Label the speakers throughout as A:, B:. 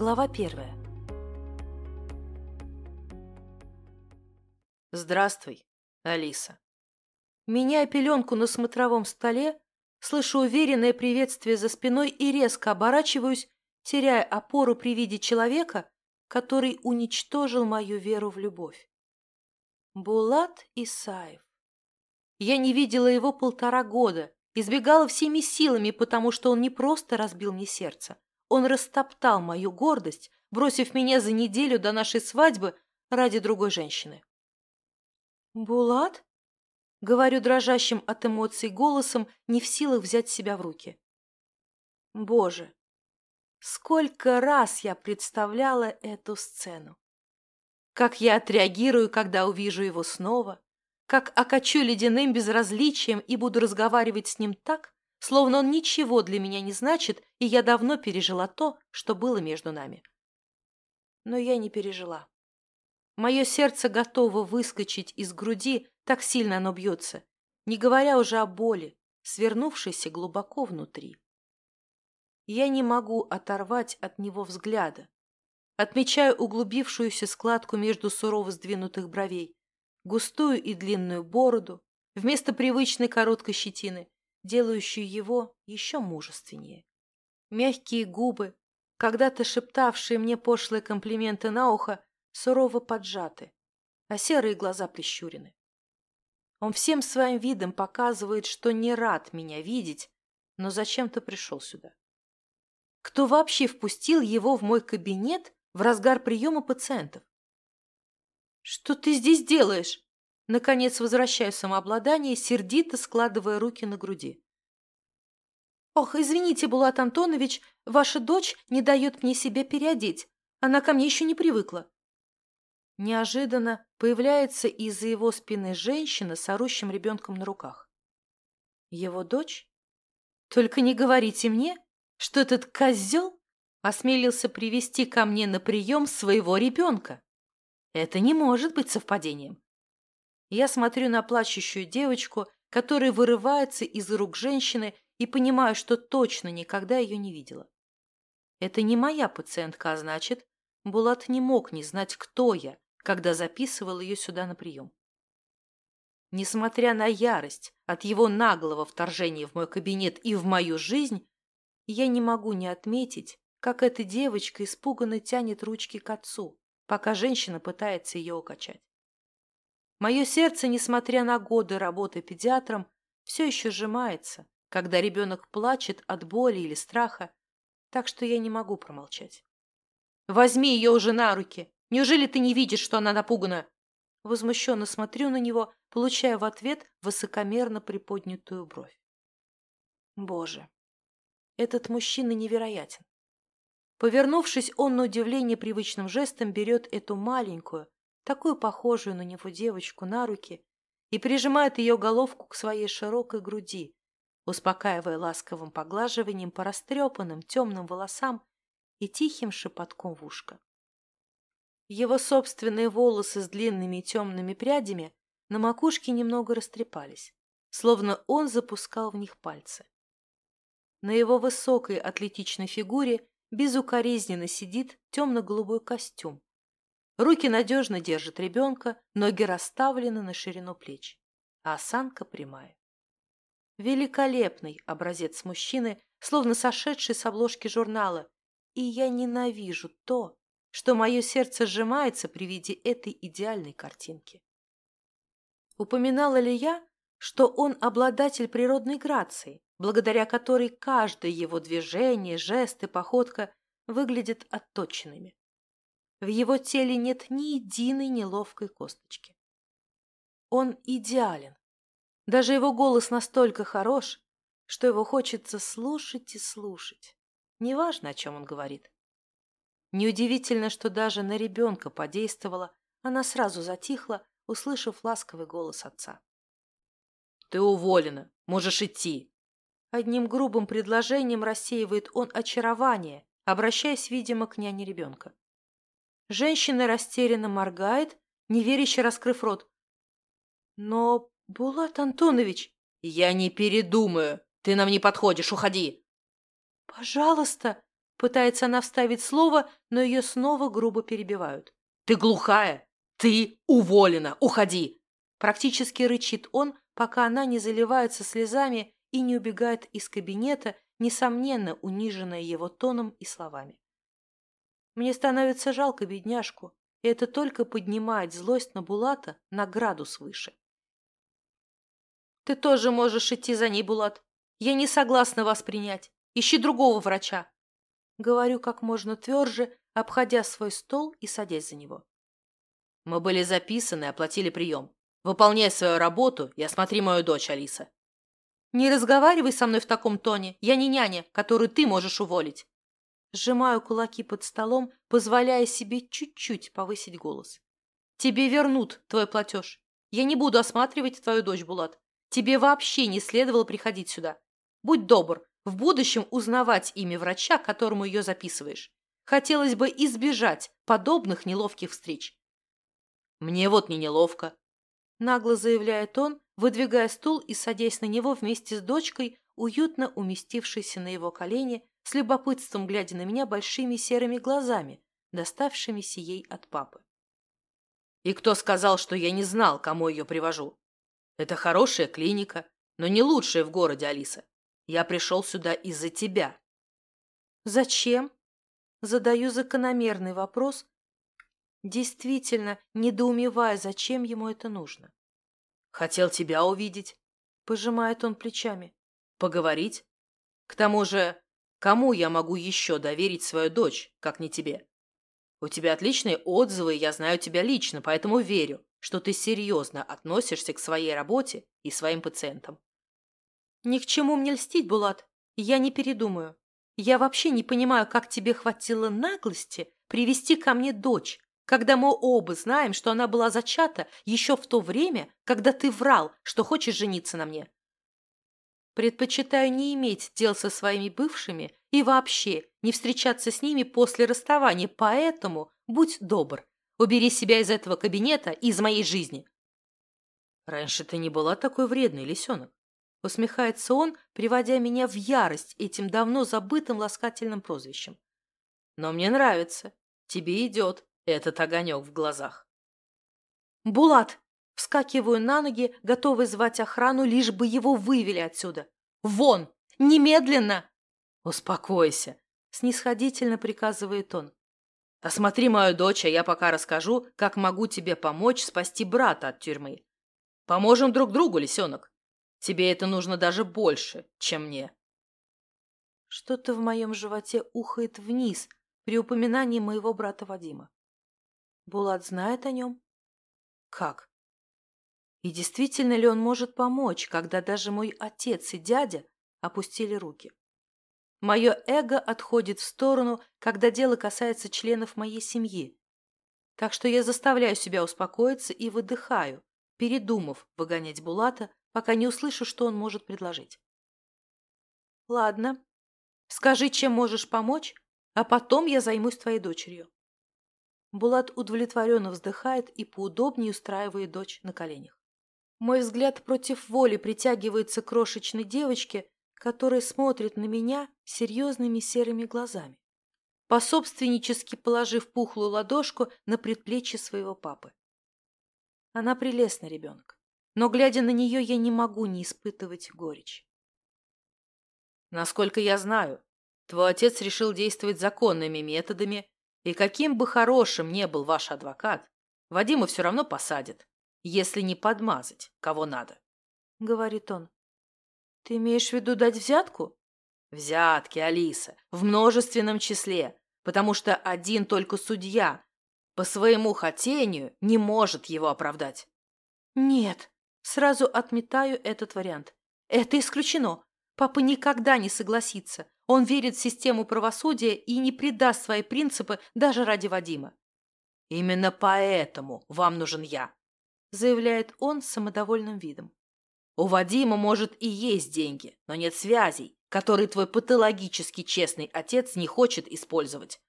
A: Глава первая.
B: Здравствуй, Алиса.
A: Меняя пеленку на смотровом столе, слышу уверенное приветствие за спиной и резко оборачиваюсь, теряя опору при виде человека, который уничтожил мою веру в любовь. Булат Исаев. Я не видела его полтора года, избегала всеми силами, потому что он не просто разбил мне сердце, он растоптал мою гордость, бросив меня за неделю до нашей свадьбы ради другой женщины. «Булат?» — говорю дрожащим от эмоций голосом, не в силах взять себя в руки. «Боже, сколько раз я представляла эту сцену! Как я отреагирую, когда увижу его снова, как окачу ледяным безразличием и буду разговаривать с ним так, словно он ничего для меня не значит, и я давно пережила то, что было между нами. Но я не пережила. Мое сердце готово выскочить из груди, так сильно оно бьется, не говоря уже о боли, свернувшейся глубоко внутри. Я не могу оторвать от него взгляда. Отмечаю углубившуюся складку между сурово сдвинутых бровей, густую и длинную бороду, вместо привычной короткой щетины, делающую его еще мужественнее. Мягкие губы, когда-то шептавшие мне пошлые комплименты на ухо, сурово поджаты, а серые глаза прищурены. Он всем своим видом показывает, что не рад меня видеть, но зачем-то пришел сюда. Кто вообще впустил его в мой кабинет в разгар приема пациентов? «Что ты здесь делаешь?» Наконец возвращаю самообладание, сердито складывая руки на груди. «Ох, извините, Булат Антонович, ваша дочь не дает мне себя переодеть. Она ко мне еще не привыкла». Неожиданно появляется из-за его спины женщина с орущим ребенком на руках. «Его дочь? Только не говорите мне, что этот козел осмелился привести ко мне на прием своего ребенка. Это не может быть совпадением. Я смотрю на плачущую девочку, которая вырывается из рук женщины и понимаю, что точно никогда ее не видела. Это не моя пациентка, а значит, Булат не мог не знать, кто я, когда записывал ее сюда на прием. Несмотря на ярость от его наглого вторжения в мой кабинет и в мою жизнь, я не могу не отметить, как эта девочка испуганно тянет ручки к отцу, пока женщина пытается ее укачать. Мое сердце, несмотря на годы работы педиатром, все еще сжимается, когда ребенок плачет от боли или страха, так что я не могу промолчать. «Возьми ее уже на руки! Неужели ты не видишь, что она напугана?» Возмущенно смотрю на него, получая в ответ высокомерно приподнятую бровь. Боже, этот мужчина невероятен. Повернувшись, он на удивление привычным жестом берет эту маленькую, такую похожую на него девочку, на руки и прижимает ее головку к своей широкой груди, успокаивая ласковым поглаживанием по растрепанным темным волосам и тихим шепотком в ушко. Его собственные волосы с длинными темными прядями на макушке немного растрепались, словно он запускал в них пальцы. На его высокой атлетичной фигуре безукоризненно сидит темно-голубой костюм, Руки надежно держат ребенка, ноги расставлены на ширину плеч, а осанка прямая. Великолепный образец мужчины, словно сошедший с обложки журнала, и я ненавижу то, что мое сердце сжимается при виде этой идеальной картинки. Упоминала ли я, что он обладатель природной грации, благодаря которой каждое его движение, жест и походка выглядят отточенными? В его теле нет ни единой неловкой косточки. Он идеален. Даже его голос настолько хорош, что его хочется слушать и слушать. Неважно, о чем он говорит. Неудивительно, что даже на ребенка подействовала, она сразу затихла, услышав ласковый голос отца.
B: «Ты уволена, можешь идти!»
A: Одним грубым предложением рассеивает он очарование, обращаясь, видимо, к няне ребенка. Женщина растерянно моргает, неверяще раскрыв рот. «Но, Булат Антонович...»
B: «Я не передумаю. Ты нам не подходишь, уходи!»
A: «Пожалуйста!» Пытается она вставить слово, но ее снова грубо перебивают.
B: «Ты глухая! Ты уволена! Уходи!»
A: Практически рычит он, пока она не заливается слезами и не убегает из кабинета, несомненно униженная его тоном и словами. Мне становится жалко бедняжку, и это только поднимает злость на Булата на градус выше. Ты тоже можешь идти за ней, Булат. Я не согласна вас принять. Ищи другого врача. Говорю как можно тверже, обходя свой стол и садясь за него.
B: Мы были записаны, оплатили прием. Выполняй свою работу и осмотри мою дочь, Алиса.
A: Не разговаривай со мной в таком тоне. Я не няня, которую ты можешь уволить. Сжимаю кулаки под столом, позволяя себе чуть-чуть повысить голос. Тебе вернут твой платеж. Я не буду осматривать твою дочь, Булат. Тебе вообще не следовало приходить сюда. Будь добр, в будущем узнавать имя врача, которому ее записываешь. Хотелось бы избежать подобных неловких встреч.
B: Мне вот не неловко.
A: Нагло заявляет он, выдвигая стул и садясь на него вместе с дочкой, уютно уместившейся на его колени с любопытством глядя на меня большими серыми глазами, доставшимися ей от папы.
B: «И кто сказал, что я не знал, кому ее привожу? Это хорошая клиника, но не лучшая в городе, Алиса. Я пришел сюда из-за тебя».
A: «Зачем?» Задаю закономерный вопрос, действительно недоумевая, зачем ему это нужно.
B: «Хотел тебя увидеть», — пожимает он плечами. «Поговорить? К тому же Кому я могу еще доверить свою дочь, как не тебе? У тебя отличные отзывы, я знаю тебя лично, поэтому верю, что ты серьезно относишься к своей работе и своим пациентам.
A: Ни к чему мне льстить, Булат. Я не передумаю. Я вообще не понимаю, как тебе хватило наглости привести ко мне дочь, когда мы оба знаем, что она была зачата еще в то время, когда ты врал, что хочешь жениться на мне. Предпочитаю не иметь дел со своими бывшими и вообще не встречаться с ними после расставания, поэтому будь добр, убери себя из этого кабинета и из моей жизни.
B: Раньше ты не была такой вредной, лисенок.
A: Усмехается он, приводя меня в ярость этим давно забытым ласкательным прозвищем.
B: Но мне нравится. Тебе идет этот огонек в глазах.
A: Булат, Вскакиваю на ноги, готовый звать охрану, лишь бы его вывели отсюда. «Вон! Немедленно!»
B: «Успокойся!»
A: — снисходительно приказывает он.
B: «Осмотри мою дочь, а я пока расскажу, как могу тебе помочь спасти брата от тюрьмы. Поможем друг другу, лисенок. Тебе это нужно даже больше, чем мне».
A: Что-то в моем животе ухает вниз при упоминании моего брата Вадима. Булат знает о нем? Как? И действительно ли он может помочь, когда даже мой отец и дядя опустили руки? Мое эго отходит в сторону, когда дело касается членов моей семьи. Так что я заставляю себя успокоиться и выдыхаю, передумав выгонять Булата, пока не услышу, что он может предложить. Ладно, скажи, чем можешь помочь, а потом я займусь твоей дочерью. Булат удовлетворенно вздыхает и поудобнее устраивает дочь на коленях. Мой взгляд против воли притягивается к крошечной девочке, которая смотрит на меня серьезными серыми глазами, пособственнически положив пухлую ладошку на предплечье своего папы. Она прелестный ребенок, но, глядя на нее, я не могу не испытывать горечь.
B: Насколько я знаю, твой отец решил действовать законными методами, и каким бы хорошим ни был ваш адвокат, Вадима все равно посадят если не подмазать, кого надо.
A: — говорит он. — Ты имеешь в виду дать взятку?
B: — Взятки, Алиса, в множественном числе, потому что один только судья по своему хотению не может его оправдать.
A: — Нет, сразу отметаю этот вариант. Это исключено. Папа никогда не согласится. Он верит в систему правосудия и не предаст свои принципы даже ради Вадима.
B: Именно поэтому вам нужен я
A: заявляет он с самодовольным видом.
B: У Вадима, может, и есть деньги, но нет связей, которые твой патологически честный отец не хочет использовать.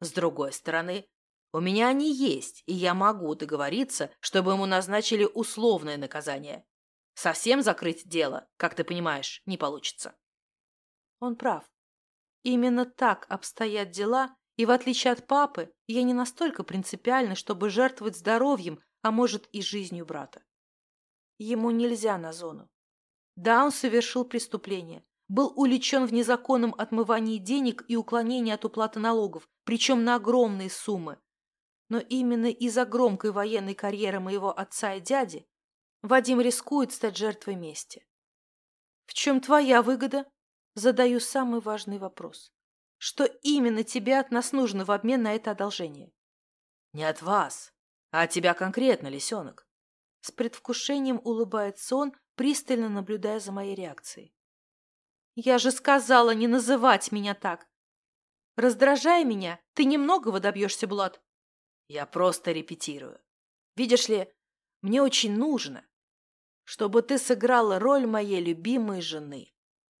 B: С другой стороны, у меня они есть, и я могу договориться, чтобы ему назначили условное наказание. Совсем закрыть дело, как ты понимаешь, не получится.
A: Он прав. Именно так обстоят дела, и в отличие от папы, я не настолько принципиальна, чтобы жертвовать здоровьем, а может и жизнью брата. Ему нельзя на зону. Да, он совершил преступление, был уличен в незаконном отмывании денег и уклонении от уплаты налогов, причем на огромные суммы. Но именно из-за громкой военной карьеры моего отца и дяди Вадим рискует стать жертвой мести. В чем твоя выгода? Задаю самый важный вопрос. Что именно тебе от нас нужно в обмен на это одолжение?
B: Не от вас, а тебя конкретно, лисенок.
A: С предвкушением улыбается он, пристально наблюдая за моей реакцией. Я же сказала не называть меня так. Раздражая меня, ты немногого добьешься, Булат.
B: Я просто репетирую. Видишь ли, мне очень нужно, чтобы ты сыграла роль моей любимой жены.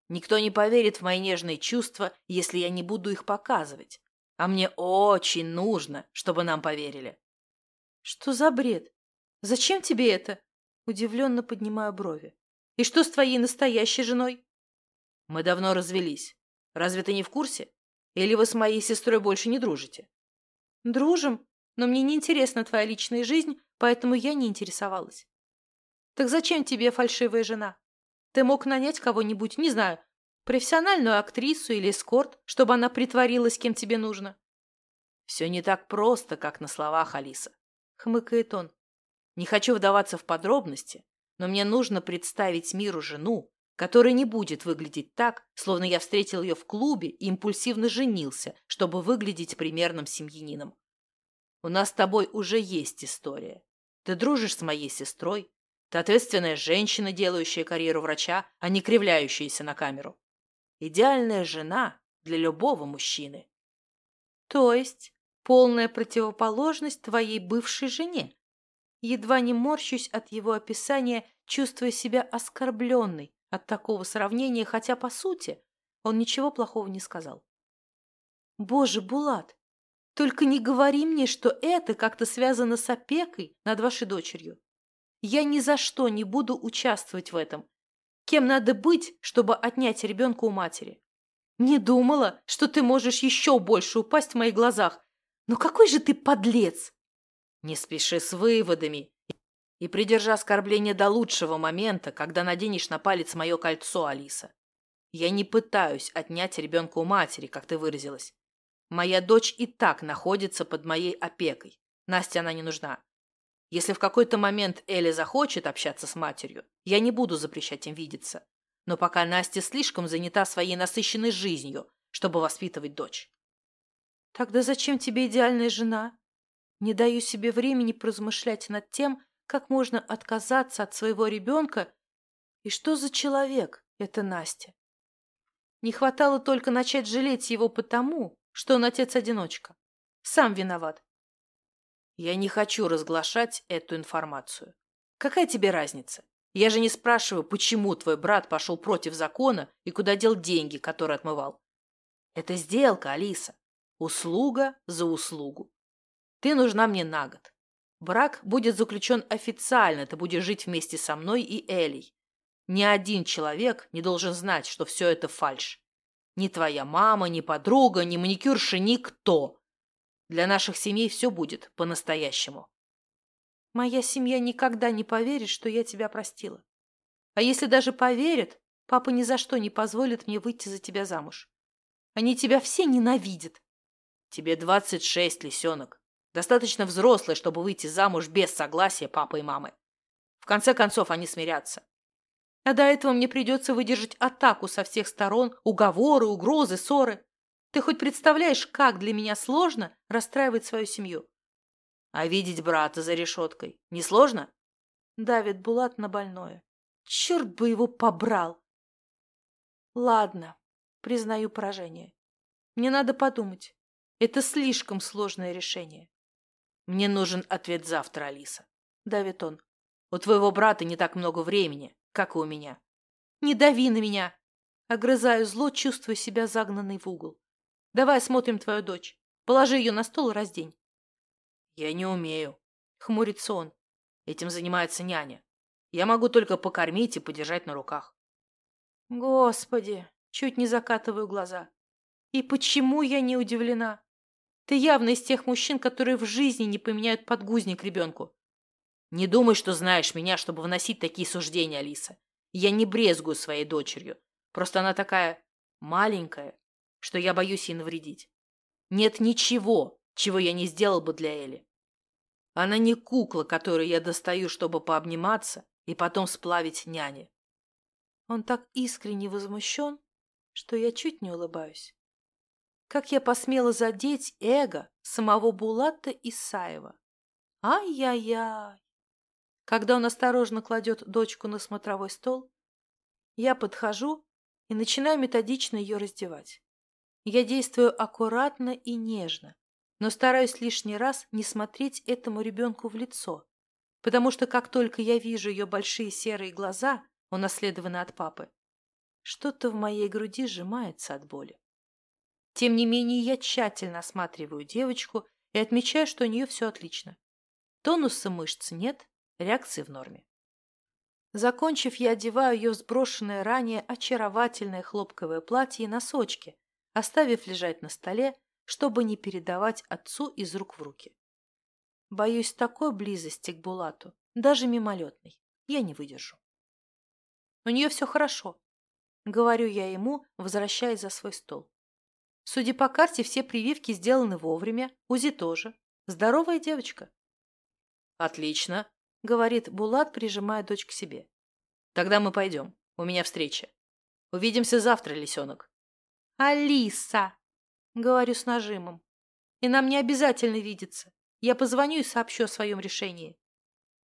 B: Никто не поверит в мои нежные чувства, если я не буду их показывать. А мне очень нужно, чтобы нам поверили.
A: Что за бред? Зачем тебе это? Удивленно поднимаю брови. И что с твоей настоящей женой?
B: Мы давно развелись. Разве ты не в курсе? Или вы с моей сестрой больше не дружите?
A: Дружим, но мне не интересна твоя личная жизнь, поэтому я не интересовалась. Так зачем тебе фальшивая жена? Ты мог нанять кого-нибудь, не знаю, профессиональную актрису или эскорт, чтобы она притворилась, кем тебе нужно.
B: Все не так просто, как на словах, Алиса. Хмыкает он. Не хочу вдаваться в подробности, но мне нужно представить миру жену, которая не будет выглядеть так, словно я встретил ее в клубе и импульсивно женился, чтобы выглядеть примерным семьянином. У нас с тобой уже есть история. Ты дружишь с моей сестрой, ты ответственная женщина, делающая карьеру врача, а не кривляющаяся на камеру. Идеальная жена для любого мужчины.
A: То есть полная противоположность твоей бывшей жене. Едва не морщусь от его описания, чувствуя себя оскорбленной от такого сравнения, хотя, по сути, он ничего плохого не сказал. Боже, Булат, только не говори мне, что это как-то связано с опекой над вашей дочерью. Я ни за что не буду участвовать в этом. Кем надо быть, чтобы отнять ребенка у матери? Не думала, что ты можешь еще больше упасть в моих глазах. Но какой же ты подлец!
B: Не спеши с выводами и придержи оскорбление до лучшего момента, когда наденешь на палец мое кольцо, Алиса. Я не пытаюсь отнять ребенка у матери, как ты выразилась. Моя дочь и так находится под моей опекой. Насте она не нужна. Если в какой-то момент Элли захочет общаться с матерью, я не буду запрещать им видеться. Но пока Настя слишком занята своей насыщенной жизнью, чтобы воспитывать дочь.
A: Тогда зачем тебе идеальная жена? Не даю себе времени поразмышлять над тем, как можно отказаться от своего ребенка и что за человек это Настя. Не хватало только начать жалеть его потому, что он отец-одиночка. Сам виноват.
B: Я не хочу разглашать эту информацию. Какая тебе разница? Я же не спрашиваю, почему твой брат пошел против закона и куда дел деньги, которые отмывал. Это сделка, Алиса. Услуга за услугу. Ты нужна мне на год. Брак будет заключен официально, ты будешь жить вместе со мной и Элей. Ни один человек не должен знать, что все это фальшь. Ни твоя мама, ни подруга, ни маникюрша, никто. Для наших семей все будет по-настоящему.
A: Моя семья никогда не поверит, что я тебя простила. А если даже поверят, папа ни за что не позволит мне выйти за тебя замуж. Они тебя все ненавидят.
B: Тебе двадцать шесть, лисенок. Достаточно взрослый, чтобы выйти замуж без согласия папы и мамы. В конце концов, они смирятся.
A: А до этого мне придется выдержать атаку со всех сторон, уговоры, угрозы, ссоры. Ты хоть представляешь, как для меня сложно расстраивать свою семью?
B: А видеть брата за решеткой несложно?
A: Давит Булат на больное. Черт бы его побрал! Ладно, признаю поражение. Мне надо подумать. Это слишком сложное решение.
B: Мне нужен ответ завтра, Алиса. Давит он. У твоего брата не так много времени, как и у меня.
A: Не дави на меня! Огрызаю зло, чувствуя себя загнанной в угол. Давай осмотрим твою дочь. Положи ее на стол и раздень.
B: Я не умею. Хмурится он. Этим занимается няня. Я могу только покормить и подержать на руках.
A: Господи, чуть не закатываю глаза. И почему я не удивлена? Ты явно из тех мужчин, которые в жизни не поменяют подгузник ребенку.
B: Не думай, что знаешь меня, чтобы вносить такие суждения, Алиса. Я не брезгую своей дочерью. Просто она такая маленькая, что я боюсь ей навредить. Нет ничего, чего я не сделал бы для Эли. Она не кукла, которую я достаю, чтобы пообниматься и потом сплавить няне.
A: Он так искренне возмущен, что я чуть не улыбаюсь. Как я посмела задеть эго самого Булата Исаева? Ай-яй-яй! Когда он осторожно кладет дочку на смотровой стол, я подхожу и начинаю методично ее раздевать. Я действую аккуратно и нежно, но стараюсь лишний раз не смотреть этому ребенку в лицо, потому что как только я вижу ее большие серые глаза, унаследованные от папы, что-то в моей груди сжимается от боли. Тем не менее, я тщательно осматриваю девочку и отмечаю, что у нее все отлично. Тонуса мышц нет, реакции в норме. Закончив, я одеваю ее в сброшенное ранее очаровательное хлопковое платье и носочки, оставив лежать на столе, чтобы не передавать отцу из рук в руки. Боюсь такой близости к Булату, даже мимолетной, я не выдержу. У нее все хорошо, говорю я ему, возвращаясь за свой стол. Судя по карте, все прививки сделаны вовремя, УЗИ тоже. Здоровая девочка.
B: Отлично,
A: говорит Булат, прижимая дочь к себе.
B: Тогда мы пойдем. У меня встреча. Увидимся завтра, лисенок.
A: Алиса, говорю с нажимом. И нам не обязательно видеться. Я позвоню и сообщу о своем решении.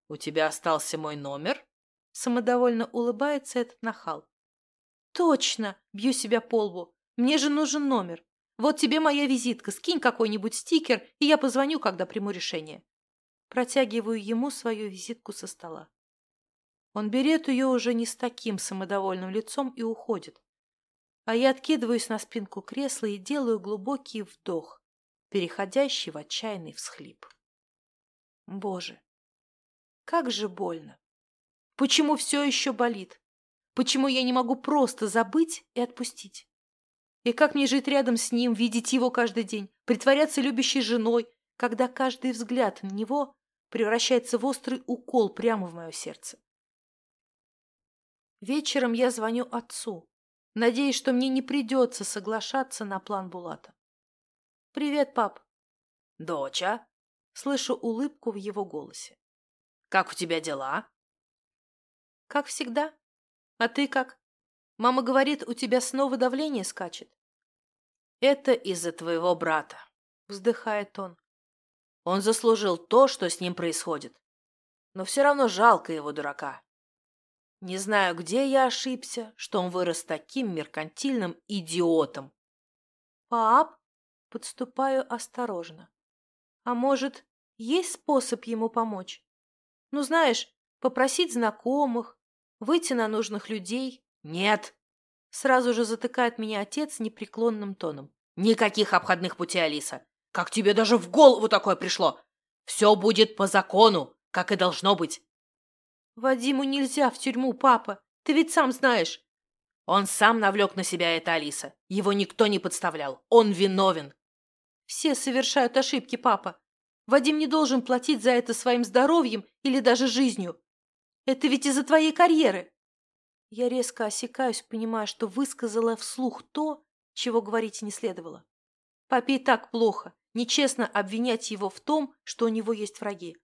B: У тебя остался мой номер?
A: Самодовольно улыбается этот нахал. Точно! Бью себя по лбу. Мне же нужен номер. Вот тебе моя визитка. Скинь какой-нибудь стикер, и я позвоню, когда приму решение. Протягиваю ему свою визитку со стола. Он берет ее уже не с таким самодовольным лицом и уходит. А я откидываюсь на спинку кресла и делаю глубокий вдох, переходящий в отчаянный всхлип. Боже, как же больно! Почему все еще болит? Почему я не могу просто забыть и отпустить? И как мне жить рядом с ним, видеть его каждый день, притворяться любящей женой, когда каждый взгляд на него превращается в острый укол прямо в мое сердце. Вечером я звоню отцу, надеясь, что мне не придется соглашаться на план Булата. «Привет, пап».
B: «Доча?»
A: Слышу улыбку в его голосе.
B: «Как у тебя дела?»
A: «Как всегда. А ты как? Мама говорит, у тебя снова давление скачет».
B: «Это из-за твоего брата», —
A: вздыхает он.
B: Он заслужил то, что с ним происходит. Но все равно жалко его дурака. Не знаю, где я ошибся, что он вырос таким меркантильным идиотом.
A: Пап, подступаю осторожно. А может, есть способ ему помочь? Ну, знаешь, попросить знакомых, выйти на нужных людей?
B: Нет.
A: Сразу же затыкает меня отец непреклонным тоном.
B: Никаких обходных путей, Алиса. Как тебе даже в голову такое пришло? Все будет по закону, как и должно быть.
A: Вадиму нельзя в тюрьму, папа. Ты ведь сам знаешь.
B: Он сам навлек на себя это, Алиса. Его никто не подставлял. Он виновен.
A: Все совершают ошибки, папа. Вадим не должен платить за это своим здоровьем или даже жизнью. Это ведь из-за твоей карьеры. Я резко осекаюсь, понимая, что высказала вслух то, чего говорить не следовало. Папе и так плохо. Нечестно обвинять его в том, что у него есть враги.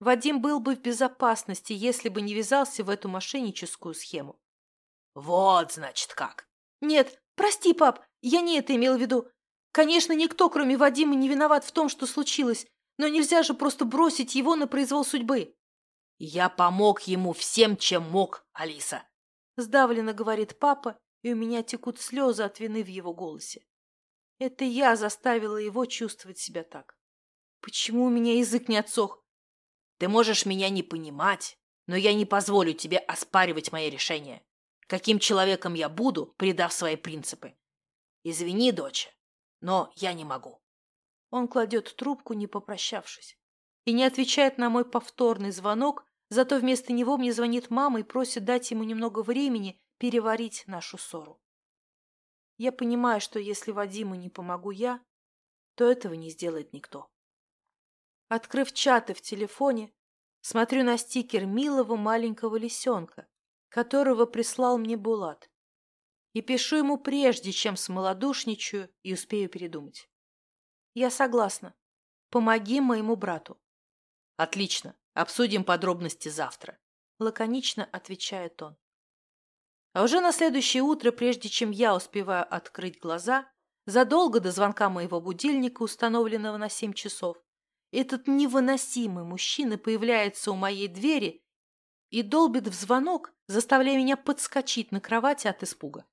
A: Вадим был бы в безопасности, если бы не ввязался в эту мошенническую схему.
B: Вот, значит, как.
A: Нет, прости, пап, я не это имел в виду. Конечно, никто, кроме Вадима, не виноват в том, что случилось, но нельзя же просто бросить его на произвол судьбы.
B: Я помог ему всем, чем мог, Алиса.
A: Сдавленно говорит папа, и у меня текут слезы от вины в его голосе. Это я заставила его чувствовать себя так. Почему у меня язык не отсох?
B: Ты можешь меня не понимать, но я не позволю тебе оспаривать мои решения. Каким человеком я буду, предав свои принципы? Извини, дочь, но я не могу.
A: Он кладет трубку, не попрощавшись, и не отвечает на мой повторный звонок, зато вместо него мне звонит мама и просит дать ему немного времени переварить нашу ссору. Я понимаю, что если Вадиму не помогу я, то этого не сделает никто. Открыв чаты в телефоне, смотрю на стикер милого маленького лисенка, которого прислал мне Булат, и пишу ему прежде, чем смолодушничаю и успею передумать. Я согласна. Помоги моему брату.
B: Отлично. Обсудим подробности завтра.
A: Лаконично отвечает он. А уже на следующее утро, прежде чем я успеваю открыть глаза, задолго до звонка моего будильника, установленного на семь часов, этот невыносимый мужчина появляется у моей двери и долбит в звонок, заставляя меня подскочить на кровати от испуга.